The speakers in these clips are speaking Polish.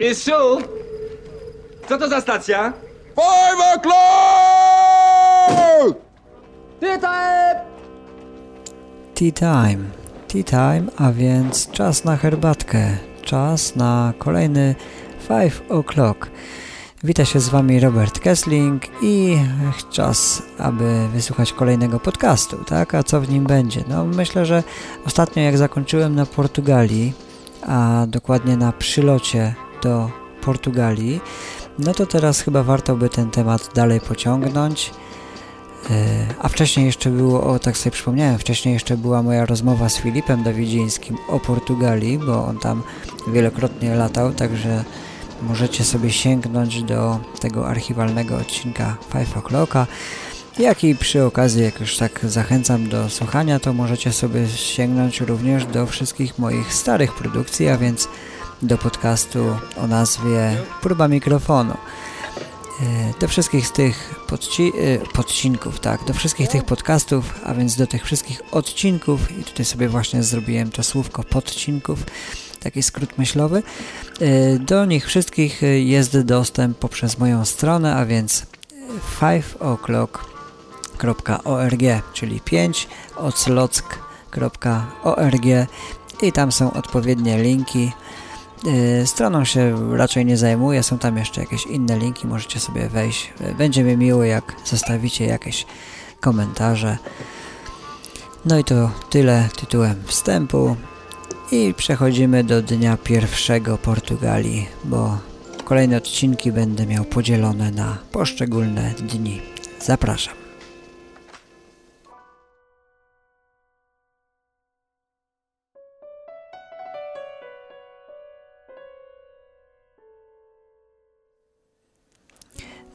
Mistrzu! Co to za stacja? Five o'clock! Tea time! Tea time. Tea time, a więc czas na herbatkę. Czas na kolejny 5 o'clock. Wita się z Wami Robert Kessling i czas, aby wysłuchać kolejnego podcastu, tak? A co w nim będzie? No myślę, że ostatnio jak zakończyłem na Portugalii, a dokładnie na przylocie do Portugalii, no to teraz chyba warto by ten temat dalej pociągnąć. E, a wcześniej jeszcze było, o tak sobie przypomniałem, wcześniej jeszcze była moja rozmowa z Filipem Dawidzińskim o Portugalii, bo on tam wielokrotnie latał, także możecie sobie sięgnąć do tego archiwalnego odcinka 5 O'Clocka. Jak i przy okazji, jak już tak zachęcam do słuchania, to możecie sobie sięgnąć również do wszystkich moich starych produkcji, a więc do podcastu o nazwie Próba Mikrofonu. E, do wszystkich z tych podci e, podcinków, tak, do wszystkich tych podcastów, a więc do tych wszystkich odcinków i tutaj sobie właśnie zrobiłem to słówko podcinków, taki skrót myślowy. E, do nich wszystkich jest dostęp poprzez moją stronę, a więc 5o'clock.org, czyli 5 oclock.org i tam są odpowiednie linki stroną się raczej nie zajmuję, są tam jeszcze jakieś inne linki, możecie sobie wejść. Y, będzie mi miło, jak zostawicie jakieś komentarze. No i to tyle tytułem wstępu i przechodzimy do dnia pierwszego Portugalii, bo kolejne odcinki będę miał podzielone na poszczególne dni. Zapraszam.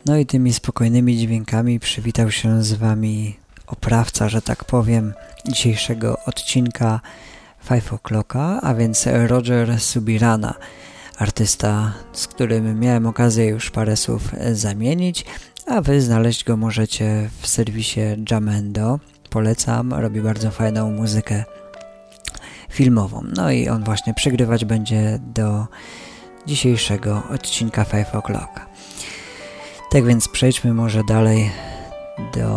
No i tymi spokojnymi dźwiękami przywitał się z Wami oprawca, że tak powiem, dzisiejszego odcinka Five O'Clocka, a więc Roger Subirana, artysta, z którym miałem okazję już parę słów zamienić, a Wy znaleźć go możecie w serwisie Jamendo. Polecam, robi bardzo fajną muzykę filmową. No i on właśnie przygrywać będzie do dzisiejszego odcinka Five O'Clocka. Tak więc przejdźmy może dalej do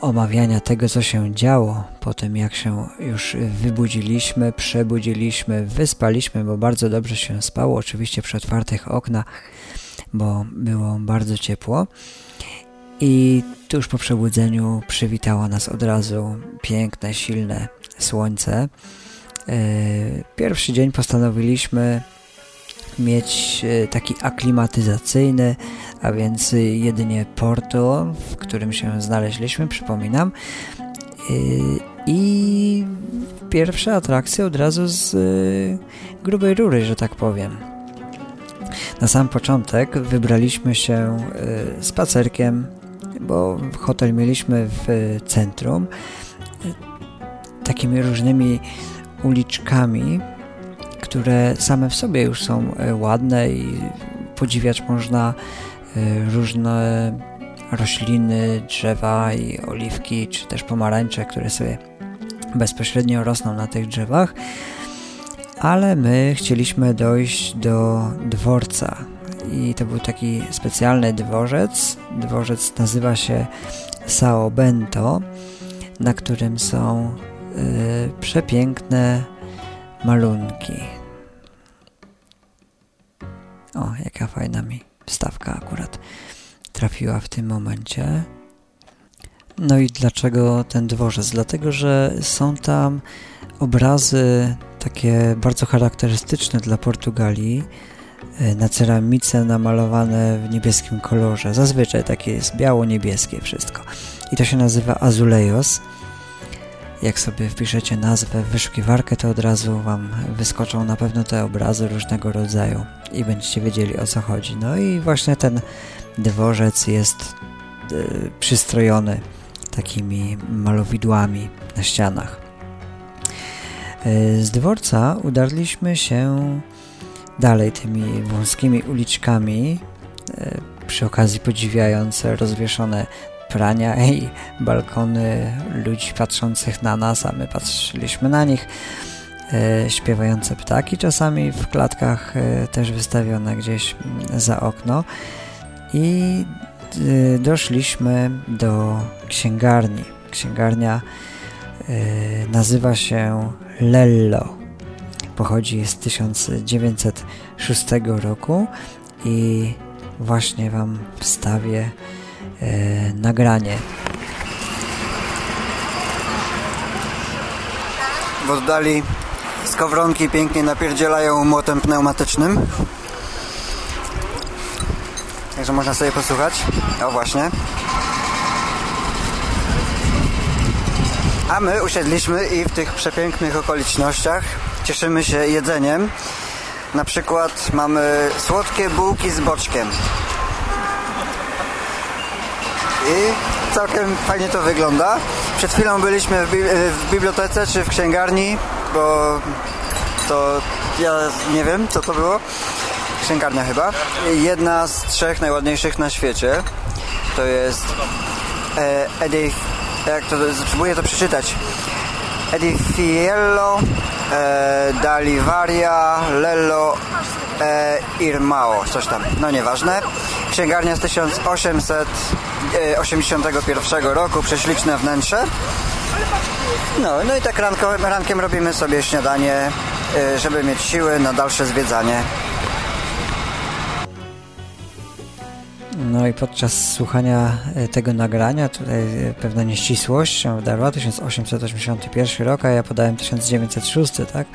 omawiania tego, co się działo po tym, jak się już wybudziliśmy, przebudziliśmy, wyspaliśmy, bo bardzo dobrze się spało, oczywiście przy otwartych oknach, bo było bardzo ciepło. I tuż po przebudzeniu przywitało nas od razu piękne, silne słońce. E, pierwszy dzień postanowiliśmy mieć e, taki aklimatyzacyjny, a więc jedynie Porto, w którym się znaleźliśmy, przypominam. E, I pierwsze atrakcje od razu z e, grubej rury, że tak powiem. Na sam początek wybraliśmy się spacerkiem, bo hotel mieliśmy w centrum, takimi różnymi uliczkami, które same w sobie już są e, ładne i podziwiać można e, różne rośliny, drzewa i oliwki, czy też pomarańcze, które sobie bezpośrednio rosną na tych drzewach. Ale my chcieliśmy dojść do dworca i to był taki specjalny dworzec. Dworzec nazywa się Sao Bento, na którym są y, przepiękne malunki. O, jaka fajna mi wstawka akurat trafiła w tym momencie. No i dlaczego ten dworzec? Dlatego, że są tam obrazy takie bardzo charakterystyczne dla Portugalii, e, na ceramice namalowane w niebieskim kolorze. Zazwyczaj takie jest biało-niebieskie wszystko. I to się nazywa azulejos. Jak sobie wpiszecie nazwę w wyszukiwarkę, to od razu Wam wyskoczą na pewno te obrazy różnego rodzaju i będziecie wiedzieli o co chodzi. No i właśnie ten dworzec jest y, przystrojony takimi malowidłami na ścianach. Y, z dworca udarliśmy się dalej tymi wąskimi uliczkami, y, przy okazji podziwiając rozwieszone prania i balkony ludzi patrzących na nas, a my patrzyliśmy na nich. e, śpiewające ptaki, czasami w klatkach e, też wystawione gdzieś mm, za okno. I e, doszliśmy do księgarni. Księgarnia nazywa się Lello. Pochodzi z 1906 roku i właśnie Wam wstawię nagranie w oddali skowronki pięknie napierdzielają młotem pneumatycznym. Także można sobie posłuchać. O właśnie. A my usiedliśmy i w tych przepięknych okolicznościach cieszymy się jedzeniem. Na przykład mamy słodkie bułki z boczkiem i całkiem fajnie to wygląda. Przed chwilą byliśmy w, bi w bibliotece czy w księgarni, bo to ja nie wiem co to było. Księgarnia chyba. Jedna z trzech najładniejszych na świecie. To jest e, Edith... Jak to... Spróbuję to przeczytać. Edifiello e, Dalivaria Lello e, Irmao. Coś tam. No nieważne. Księgarnia z 1800 E, 81 roku, prześliczne wnętrze. No, no i tak ranko, rankiem robimy sobie śniadanie, e, żeby mieć siły na dalsze zwiedzanie No i podczas słuchania e, tego nagrania tutaj e, pewna nieścisłość wydarła, 1881 rok, a ja podałem 1906, tak?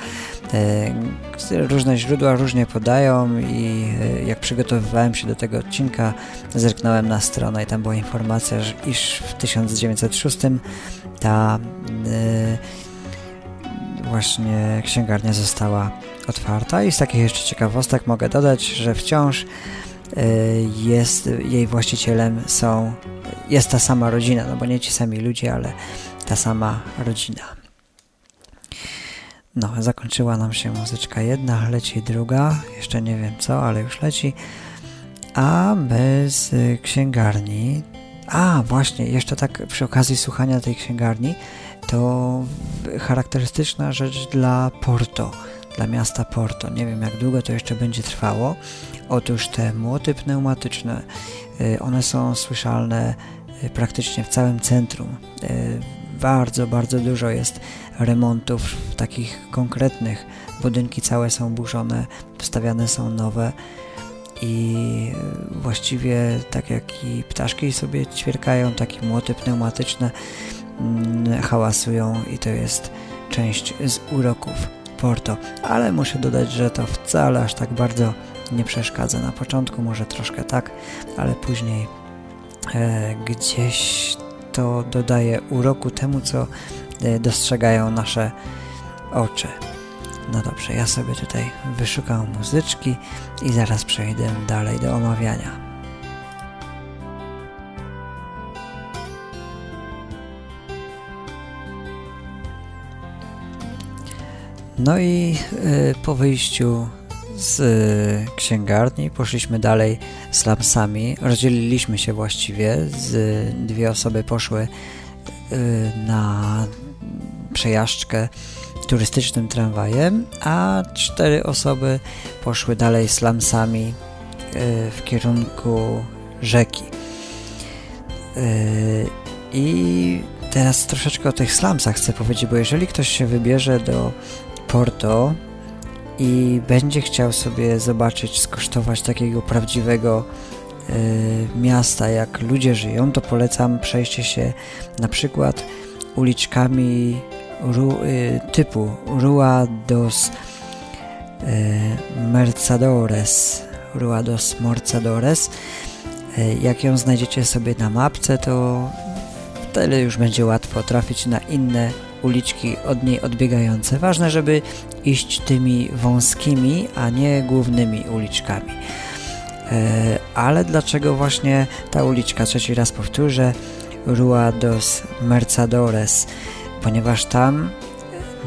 E, różne źródła różnie podają i jak przygotowywałem się do tego odcinka, zerknąłem na stronę i tam była informacja, iż w 1906 ta właśnie księgarnia została otwarta i z takich jeszcze ciekawostek mogę dodać, że wciąż jest, jej właścicielem są, jest ta sama rodzina, no bo nie ci sami ludzie, ale ta sama rodzina. No, zakończyła nam się muzyczka jedna, leci druga, jeszcze nie wiem co, ale już leci. A bez księgarni, a właśnie, jeszcze tak przy okazji słuchania tej księgarni, to charakterystyczna rzecz dla Porto, dla miasta Porto. Nie wiem jak długo to jeszcze będzie trwało, Otóż te młoty pneumatyczne, y, one są słyszalne y, praktycznie w całym centrum. Y, bardzo, bardzo dużo jest remontów takich konkretnych. Budynki całe są burzone, wstawiane są nowe i właściwie tak jak i ptaszki sobie ćwierkają, takie młoty pneumatyczne mm, hałasują i to jest część z uroków Porto. Ale muszę dodać, że to wcale aż tak bardzo nie przeszkadza. Na początku może troszkę tak, ale później e, gdzieś to dodaje uroku temu, co e, dostrzegają nasze oczy. No dobrze, ja sobie tutaj wyszukam muzyczki i zaraz przejdę dalej do omawiania. No i y, po wyjściu z y, księgarni, poszliśmy dalej z rozdzieliliśmy się właściwie, z, dwie osoby poszły y, na przejażdżkę turystycznym tramwajem, a cztery osoby poszły dalej z y, w kierunku rzeki. I teraz troszeczkę o tych slamsach chcę powiedzieć, bo jeżeli ktoś się wybierze do Porto, i będzie chciał sobie zobaczyć, skosztować takiego prawdziwego y, miasta, jak ludzie żyją, to polecam przejście się na przykład uliczkami ru, y, typu Rua dos y, Mercadores, Rua dos Morcadores. Jak ją znajdziecie sobie na mapce, to wtedy już będzie łatwo trafić na inne uliczki od niej odbiegające. Ważne, żeby iść tymi wąskimi, a nie głównymi uliczkami. E, ale dlaczego właśnie ta uliczka? Trzeci raz powtórzę. Rua dos Mercadores, ponieważ tam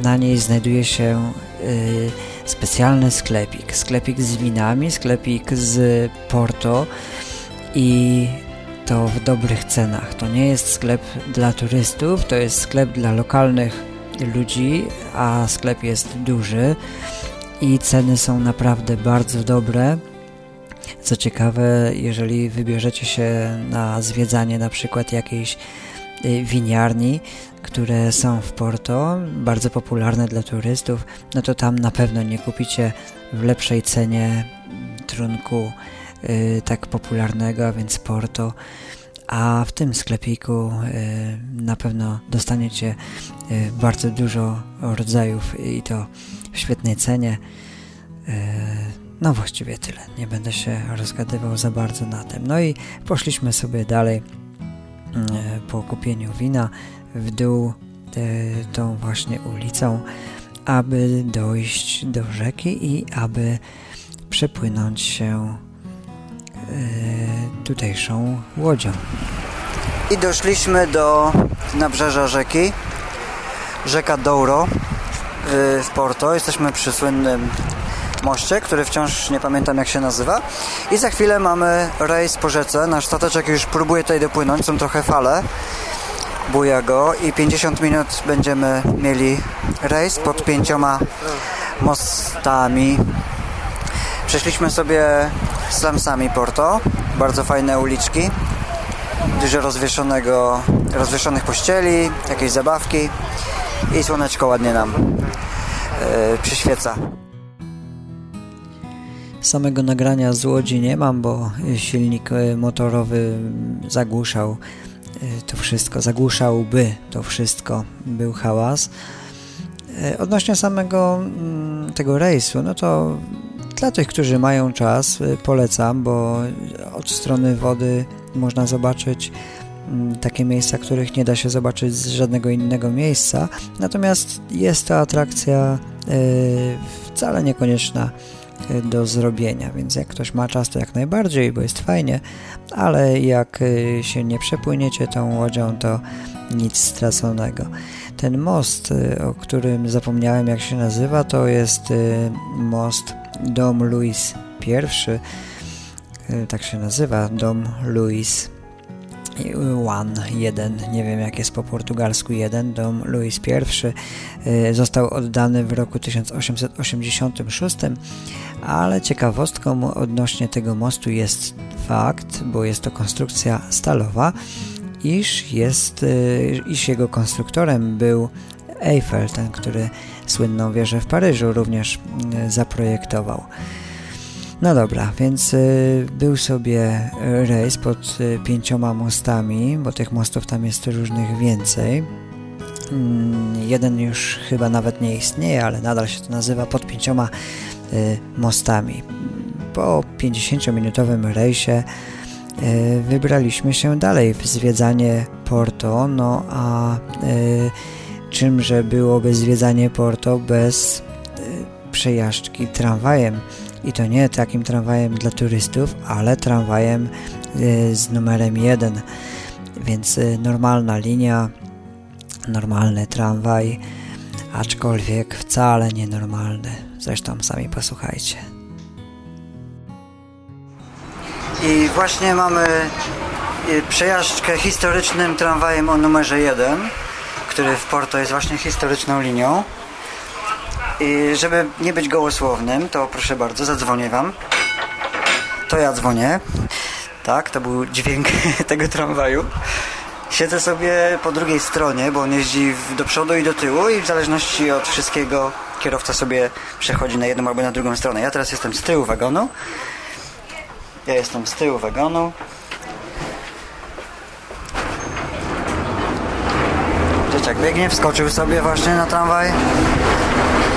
na niej znajduje się y, specjalny sklepik. Sklepik z winami, sklepik z Porto i to w dobrych cenach. To nie jest sklep dla turystów, to jest sklep dla lokalnych ludzi, a sklep jest duży i ceny są naprawdę bardzo dobre. Co ciekawe, jeżeli wybierzecie się na zwiedzanie na przykład jakiejś y, winiarni, które są w Porto, bardzo popularne dla turystów, no to tam na pewno nie kupicie w lepszej cenie trunku tak popularnego, a więc Porto. A w tym sklepiku y, na pewno dostaniecie y, bardzo dużo rodzajów i to w świetnej cenie. Y, no właściwie tyle. Nie będę się rozgadywał za bardzo na tym. No i poszliśmy sobie dalej po kupieniu wina w dół tą właśnie ulicą, aby dojść do rzeki i aby przepłynąć się tutejszą łodzią. I doszliśmy do nabrzeża rzeki, rzeka Douro w Porto. Jesteśmy przy słynnym moście, który wciąż nie pamiętam jak się nazywa. I za chwilę mamy rejs po rzece. Nasz stateczek już próbuje tutaj dopłynąć, są trochę fale. Buja go i 50 minut będziemy mieli rejs pod pięcioma mostami. Przeszliśmy sobie Slamsami Porto, bardzo fajne uliczki, dużo rozwieszonego, rozwieszonych pościeli, jakieś zabawki i słoneczko ładnie nam yy, przyświeca. Samego nagrania z Łodzi nie mam, bo silnik e, motorowy zagłuszał e, to wszystko, zagłuszałby to wszystko, był hałas. Odnośnie samego mm, tego rejsu, no to dla tych, którzy mają czas, polecam, bo od strony wody można zobaczyć mm, takie miejsca, których nie da się zobaczyć z żadnego innego miejsca. Natomiast jest to atrakcja wcale niekonieczna do zrobienia, więc jak ktoś ma czas, to jak najbardziej, bo jest fajnie, ale jak y, się nie przepłyniecie tą łodzią, to nic straconego. Ten most, y, o którym zapomniałem jak się nazywa, to jest y, most Dom Louis I, tak się nazywa, Dom Louis One, jeden, nie wiem jak jest po portugalsku jeden, dom Louis I y, został oddany w roku 1886, ale ciekawostką odnośnie tego mostu jest fakt, bo jest to konstrukcja stalowa, iż, jest, y, iż jego konstruktorem był Eiffel, ten, który słynną wieżę w Paryżu również y, zaprojektował. No dobra, więc y, był sobie rejs pod y, pięcioma mostami, bo tych mostów tam jest różnych więcej. Mm, jeden już chyba nawet nie istnieje, ale nadal się to nazywa pod pięcioma mostami. Po 50-minutowym rejsie wybraliśmy się dalej w zwiedzanie Porto, no a czymże byłoby zwiedzanie Porto bez y, przejażdżki tramwajem? i to nie takim tramwajem dla turystów, ale tramwajem y, z numerem 1, więc y, normalna linia, normalny tramwaj, aczkolwiek wcale nienormalny. Zresztą sami posłuchajcie. I właśnie mamy przejażdżkę historycznym tramwajem o numerze 1, który w Porto jest właśnie historyczną linią. I żeby nie być gołosłownym, to proszę bardzo, zadzwonię wam. To ja dzwonię. Tak, to był dźwięk tego tramwaju. Siedzę sobie po drugiej stronie, bo on jeździ do przodu i do tyłu i w zależności od wszystkiego kierowca sobie przechodzi na jedną albo na drugą stronę. Ja teraz jestem z tyłu wagonu. Ja jestem z tyłu wagonu. Dzieciak biegnie, wskoczył sobie właśnie na tramwaj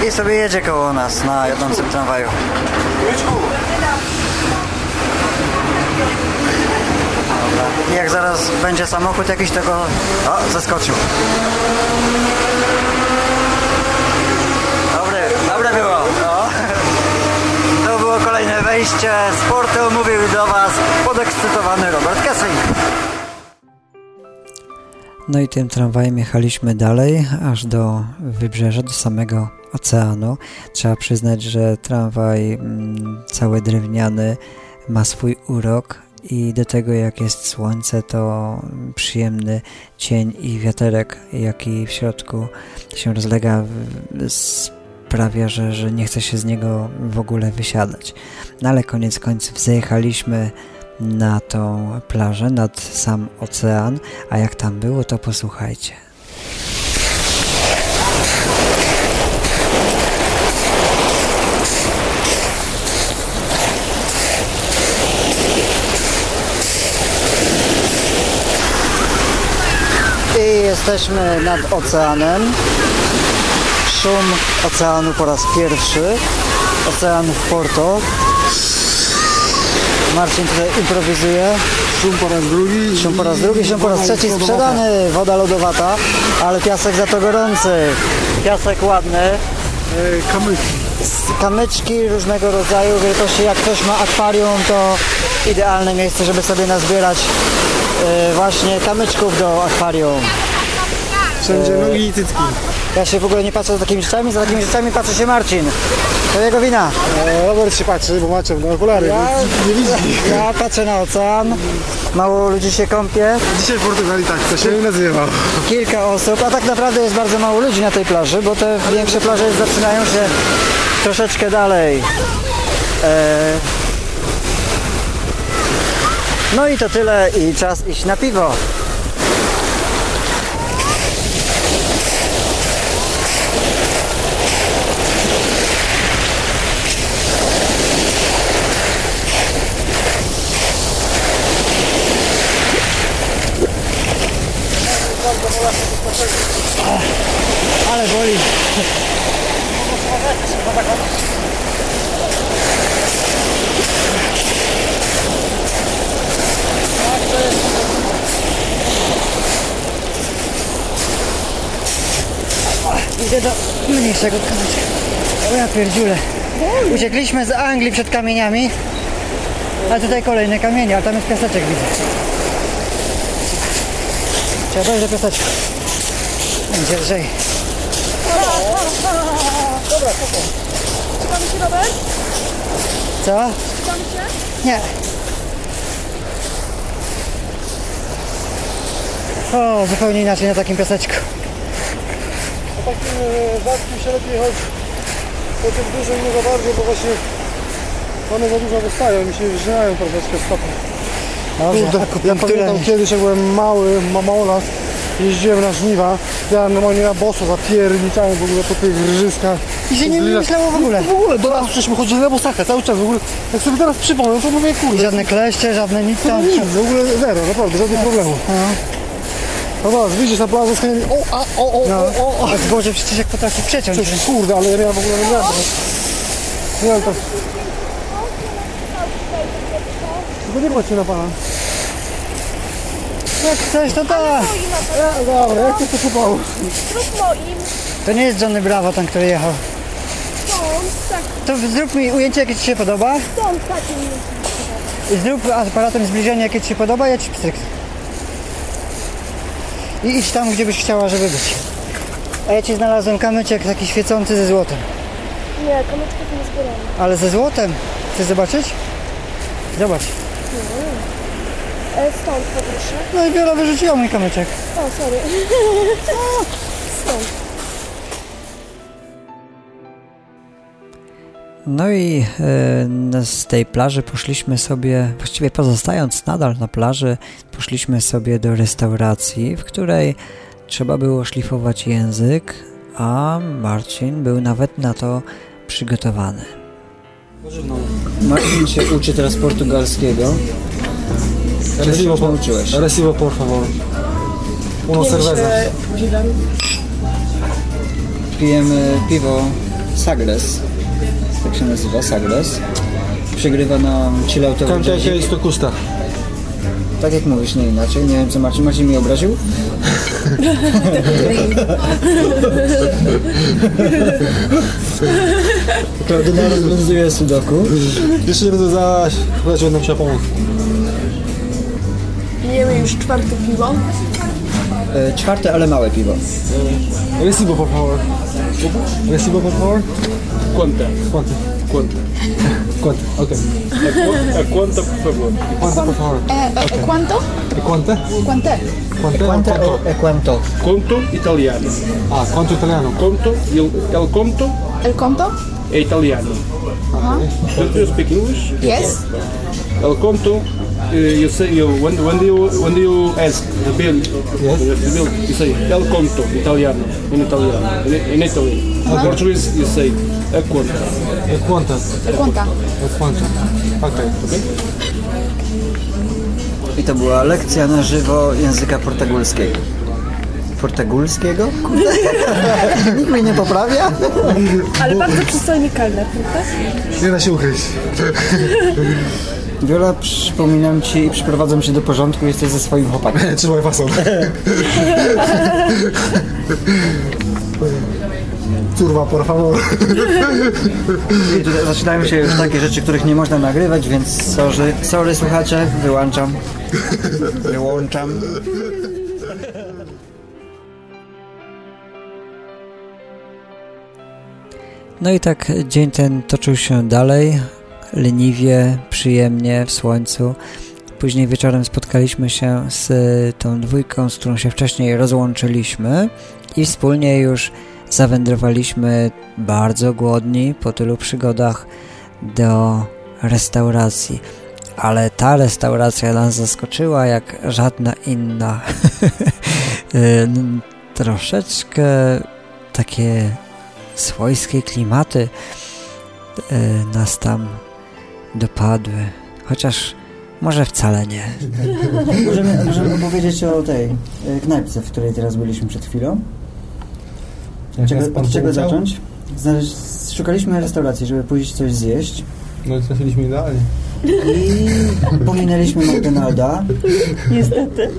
i sobie jedzie koło nas na jadącym tramwaju. I jak zaraz będzie samochód jakiś, to go... O, zaskoczył. Dobre, dobre było. To było kolejne wejście z portu. Mówił do Was podekscytowany Robert Kessling. No i tym tramwajem jechaliśmy dalej, aż do wybrzeża, do samego oceanu. Trzeba przyznać, że tramwaj mm, cały drewniany ma swój urok i do tego jak jest słońce, to przyjemny cień i wiaterek, jaki w środku się rozlega, sprawia, że, że nie chce się z niego w ogóle wysiadać. No ale koniec końców zajechaliśmy na tą plażę, nad sam ocean, a jak tam było, to posłuchajcie. I jesteśmy nad oceanem. Szum oceanu po raz pierwszy. Ocean w Porto. Marcin tutaj improwizuje. Szum po raz drugi. Szum po raz drugi, szum po raz trzeci sprzedany. Woda lodowata, ale piasek za to gorący. Piasek ładny. E, Kamyki. Kamyczki różnego rodzaju wielkości. Jak ktoś ma akwarium, to idealne miejsce, żeby sobie nazbierać e, właśnie kamyczków do akwarium. Wszędzie nogi i cycki. Ja się w ogóle nie patrzę za takimi rzeczami, za takimi rzeczami patrzy się Marcin. To jego wina. E, Robert się patrzy, bo ma ciemne okulary, Ja, więc nie widzi. ja patrzę na ocean, mało ludzi się kąpie, Dzisiaj w Portugalii tak, to się nazywa. kilka osób, a tak naprawdę jest bardzo mało ludzi na tej plaży, bo te większe plaże zaczynają się troszeczkę dalej. E... No i to tyle i czas iść na piwo. Ale boli. Idę do kamyczka. O ja pierdziule. Uciekliśmy z Anglii przed kamieniami. A tutaj kolejne kamienie, ale tam jest piaseczek widzę. Trzeba dojść do piaseczka. Będzie lżej. Co? Nie. O, zupełnie inaczej na takim piaseczku. Po takim e, rzadkim się lepiej chodzi. Po tym dużym nie za bardzo, bo właśnie one za dużo wystają i się wrzynają troszeczkę stopy. Kurde, ja pamiętam kiedyś jak byłem mały, ma mało lat, jeździłem na żniwa, ja normalnie na boso zapierniczałem w ogóle po tych rżyskach. I się nie myślało w ogóle. W ogóle, do nas żeśmy chodzili na bosaka cały czas, w ogóle, jak sobie teraz przypomnę, to mówię, kurde, Żadne kleszcze, żadne nic tam. nic, w ogóle zero, naprawdę, żadnych problemów. No dobra, wyjdziesz na plażę z o, a, o, o, No, o, o, a zboże przecież jak potrafi przeciąć. Coś, kurde, ale ja miałem w ogóle nie miałem. Nie wiem, to... Tylko nie patrzcie na pana. Jak chcesz, to tak. Ja, dobra, jak to kupało? Zrób moim. To nie jest Johnny Bravo ten, który jechał. Stąd, tak, To zrób mi ujęcie, jakie Ci się podoba. stąd takim. Zrób aparatem zbliżenie, jakie Ci się podoba, ja Ci pstryknę. I idź tam, gdzie byś chciała, żeby być. A ja Ci znalazłem kamyczek taki świecący ze złotem. Nie, kamyczków nie zbieramy. Ale ze złotem. Chcesz zobaczyć? Zobacz. E, stąd poproszę. No i Wiola wyrzuciła mój kamyczek. O, sorry. stąd. No i e, z tej plaży poszliśmy sobie, właściwie pozostając nadal na plaży, poszliśmy sobie do restauracji, w której trzeba było szlifować język, a Marcin był nawet na to przygotowany. Marcin się uczy teraz portugalskiego. Recibo, por, nauczyłeś? recibo por favor. Uno cerveza. Pijemy piwo Sagres, tak się nazywa, Sagres. Przegrywa nam chilloutowy Canta que jazzik. esto custa. Tak jak mówisz, nie inaczej. Nie wiem co Marcin. Marcin mnie obraził? Klaudyna rozwiązuje sudoku. Jeszcze nie rozwiązałaś, chyba ci będę musiał pomóc. Pijemy już czwarte piwo. Czwarte, ale małe piwo. Recibo, por favor. Recibo, por favor. Cuenta. Cuánto? conta. Conta. Ok. A, co- a conta, por favor. Conta, por favor. E, e, quanto? E quanta? Quant'è? Quanta? Quanto Conto. e quanto? Conto italiano. Ah, conto italiano. Conto, il, el conto El conto? é italiano. Do you speak English? Yes. El conto, uh, you say, you, when, when, you, when you ask the bill, Yes. the bill, you say el conto italiano, in Italiano, in, in Italy. In Portuguese, you say a conta. E quanta? El conta. E quanta? Ok. I to była lekcja na żywo języka portugalskiego. Portugalskiego? Nikt mnie nie poprawia? Ale bardzo przystojny kelner, prawda? Nie da się ukryć. Wiola, przypominam Ci i przyprowadzam Cię do porządku, jesteś ze swoim chłopakiem. Trzymaj fason. Kurwa, por favor. I tutaj zaczynają się już takie rzeczy, których nie można nagrywać, więc sorry, sorry słuchacze, wyłączam. Wyłączam. No i tak dzień ten toczył się dalej, leniwie, przyjemnie, w słońcu. Później wieczorem spotkaliśmy się z tą dwójką, z którą się wcześniej rozłączyliśmy i wspólnie już zawędrowaliśmy bardzo głodni po tylu przygodach do restauracji. Ale ta restauracja nas zaskoczyła jak żadna inna. Troszeczkę takie swojskie klimaty e, nas tam dopadły. Chociaż może wcale nie. Możemy, możemy opowiedzieć o tej e, knajpce, w której teraz byliśmy przed chwilą. Czego, od czego zacząć? Znaleźć, szukaliśmy restauracji, żeby pójść coś zjeść No i trafiliśmy idealnie. i pominęliśmy McDonalda. Niestety.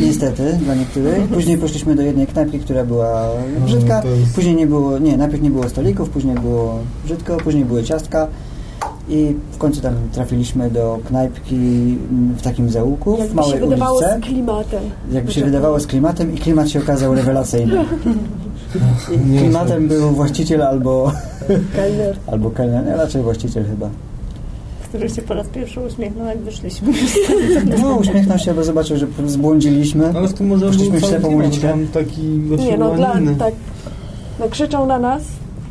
Niestety, dla niektórych. Później poszliśmy do jednej knajpki, która była brzydka. to jest- Później nie było, nie, najpierw nie było stolików, później było brzydko, później były ciastka. I w końcu tam trafiliśmy do knajpki mm, w takim zaułku, w Jakby się małej wydawało z klimatem. Jakby się wydawało z klimatem i klimat się okazał rewelacyjny. I klimatem był właściciel albo, Kelner. albo kelner, nie, raczej właściciel chyba. który się po raz pierwszy uśmiechnął, jak wyszliśmy. No, uśmiechnął się, bo zobaczył, że zbłądziliśmy. Ale w tym może był ślepą uliczkę. taki Nie no, dla, tak. No krzyczał na nas.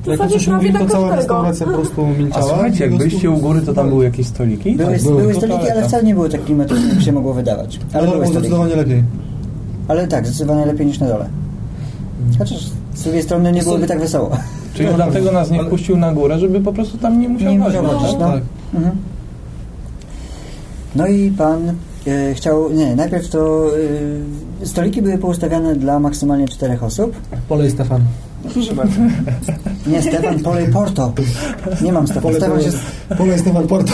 W Jak to cała restauracja po prostu milczała. A słuchajcie, jak byliście u góry, to tam były jakieś stoliki? Były, Tak, były. były To stoliki, ale wcale nie były tak klimatyczne, jak się mogło wydawać. Ale Ale były było stoliki. zdecydowanie lepiej. Ale tak, zdecydowanie lepiej niż na dole. Chociaż z drugiej strony nie byłoby tak wesoło. Czyli dlatego nas nie wpuścił na górę, żeby po prostu tam nie musiał Nie chodzić. musiał chodzić, no. Tak. Mhm. No i pan e, chciał, nie, najpierw to e, stoliki były poustawiane dla maksymalnie czterech osób. Polej Stefan. Nie, Stefan, polej Porto. Nie mam Stefan. Polej, Stefan się... polej Stefan Porto.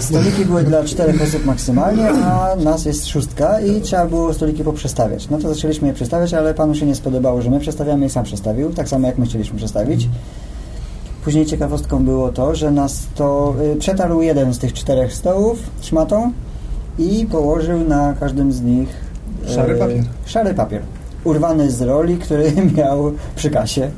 Stoliki były dla czterech osób maksymalnie, a nas jest szóstka i trzeba było stoliki poprzestawiać. No to zaczęliśmy je przestawiać, ale panu się nie spodobało, że my przestawiamy i sam przestawił, tak samo jak my chcieliśmy przestawić. Później ciekawostką było to, że nas to y, przetarł jeden z tych czterech stołów szmatą i położył na każdym z nich y, Szary papier. Szary papier. Urwany z roli, który miał przy kasie.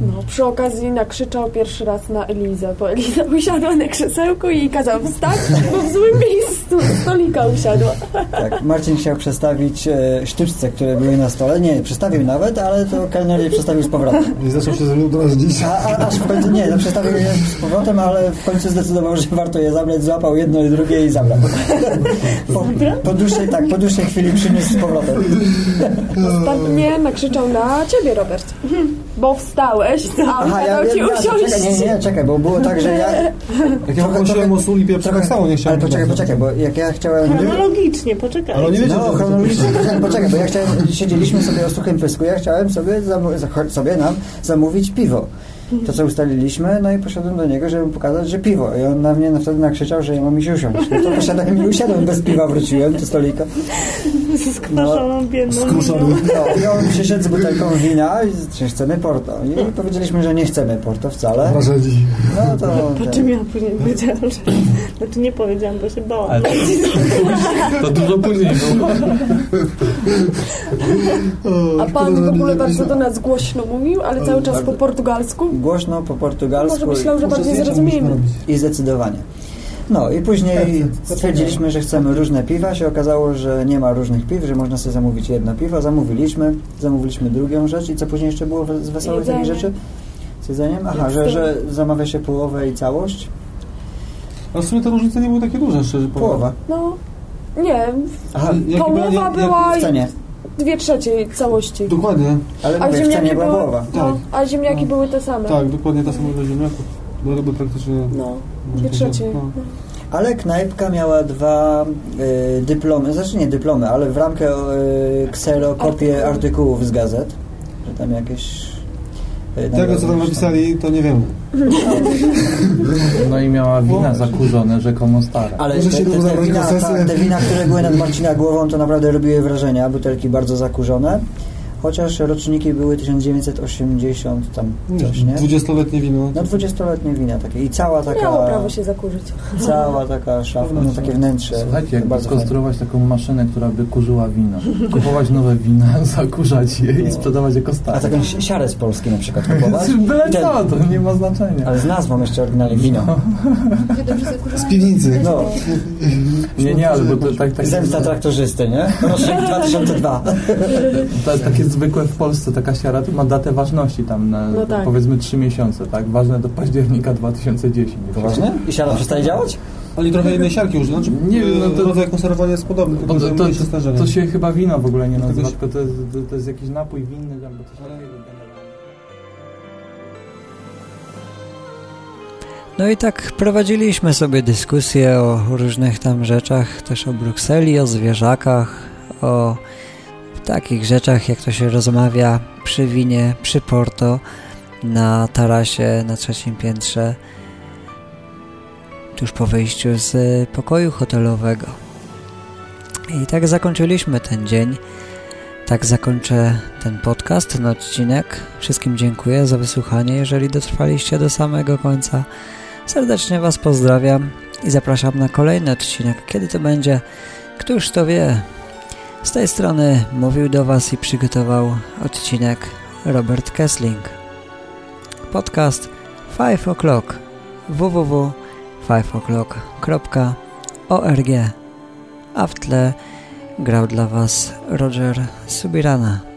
No, przy okazji nakrzyczał pierwszy raz na Elizę, bo Eliza usiadła na krzesełku i kazał wstać, bo w złym miejscu stolika usiadła. Tak, Marcin chciał przestawić e, sztuczce, które były na stole. Nie, przestawił nawet, ale to kelner je przestawił z powrotem. I zaczął się ze mną drażnić. A, a, aż w końcu nie, no, przestawił je z powrotem, ale w końcu zdecydował, że warto je zabrać, złapał jedno i drugie i zabrał. Po, po, dłuższej, tak, po dłuższej chwili przyniósł z powrotem. Ostatnie nakrzyczał na ciebie, Robert. Bo wstałeś, a on kazał ci czekaj, usiąść. nie, nie, czekaj, bo było tak, że ja... Jak ja poprosiłem o sól i pieprz, tak samo nie chciałem. Ale poczekaj, poczekaj, bo jak ja chciałem... Chronologicznie, poczekaj. Ale on nie wiedział, No, chronologicznie, poczekaj, bo ja chciałem, siedzieliśmy sobie o suchym pysku, ja chciałem sobie, sobie nam zamówić piwo. to co ustaliliśmy, no i poszedłem do niego, żeby pokazać, że piwo. I on na mnie wtedy nakrzyczał, że ja mam iść usiąść. No to poszedłem i usiadłem bez piwa, wróciłem do stolika. Skwaszoną, biedną. Skruszony. No, i on przyszedł z butelką wina i czy chcemy porto. I powiedzieliśmy, że nie chcemy porto wcale. Wrażeni. No to... Po czym ja później powiedziałam, że... Znaczy nie powiedziałam, bo się bałam. Ale to, to dużo później było. A pan w ogóle bardzo do nas głośno mówił, ale cały czas po portugalsku. Głośno po portugalsku. Może myślał, że bardziej zrozumiemy. I zdecydowanie. No i później stwierdziliśmy, że chcemy różne piwa. Się okazało, że nie ma różnych piw, że można sobie zamówić jedno piwo. Zamówiliśmy, zamówiliśmy drugą rzecz. I co później jeszcze było z wesołych takich rzeczy? Z jedzeniem? Aha, że, że zamawia się połowę i całość. Ale w sumie te różnice nie były takie duże, szczerze powiem. Połowa. No, nie, Aha, połowa była- jak- była w cenie. dwie trzecie całości. Dokładnie. Ale A mówię, ziemniaki była były, połowa. no, a ziemniaki No. były te same. Tak, dokładnie ta sama do ziemniaków. Ryby praktycznie... No, trzecie. no. Ale knajpka miała dwa y, dyplomy, znaczy nie dyplomy, ale w ramkę y, kserokopie Artykuły. artykułów z gazet. Że tam jakieś... y, Tego, co tam napisali, to nie wiem. No i miała wina zakurzone, rzekomo stare. Ale te, się te, te, wina, na ta, te wina, które były nad Marcina głową, to naprawdę robiły wrażenie. Butelki bardzo zakurzone. Chociaż roczniki były 1980 tam coś, nie? 20-letnie wino. No 20-letnie wina takie. I cała taka... Miało prawo się zakurzyć. Cała taka szafka, no takie wnętrze. Słuchajcie, jakby skonstruować taką maszynę, która by kurzyła wino. Kupować nowe wina, zakurzać je i sprzedawać jako A stare. taką si- siarę z Polski na przykład kupować. Byle ten- co, to nie ma znaczenia. Ale z nazwą jeszcze oryginalnie wino. Z piwnicy. No, Nie, nie, ale bo to tak, tak zemsta traktorzysty, nie? Rocznik 2002. To jest takie zwykłe w Polsce, taka siara to ma datę ważności tam na No tak. powiedzmy 3 miesiące, tak? Ważne do października 2010. Poważnie? I siara przestaje działać? Oni trochę innej siarki użyli. Znaczy, Nie wiem, no to- rodzaj konserwowania jest podobny, tylko to, to, się to się chyba wino w ogóle nie nazywa, tylko to jest, to, to jest jakiś napój winny albo coś takiego. No i tak prowadziliśmy sobie dyskusję o różnych tam rzeczach, też o Brukseli, o zwierzakach, o takich rzeczach, jak to się rozmawia przy winie, przy Porto, na tarasie, na trzecim piętrze, tuż po wyjściu z pokoju hotelowego. I tak zakończyliśmy ten dzień. Tak zakończę ten podcast, ten odcinek. Wszystkim dziękuję za wysłuchanie, jeżeli dotrwaliście do samego końca. Serdecznie Was pozdrawiam i zapraszam na kolejny odcinek. Kiedy to będzie? Któż to wie? Z tej strony mówił do Was i przygotował odcinek Robert Kessling. Podcast 5 o'clock www.5o'clock.org A w tle grał dla Was Roger Subirana.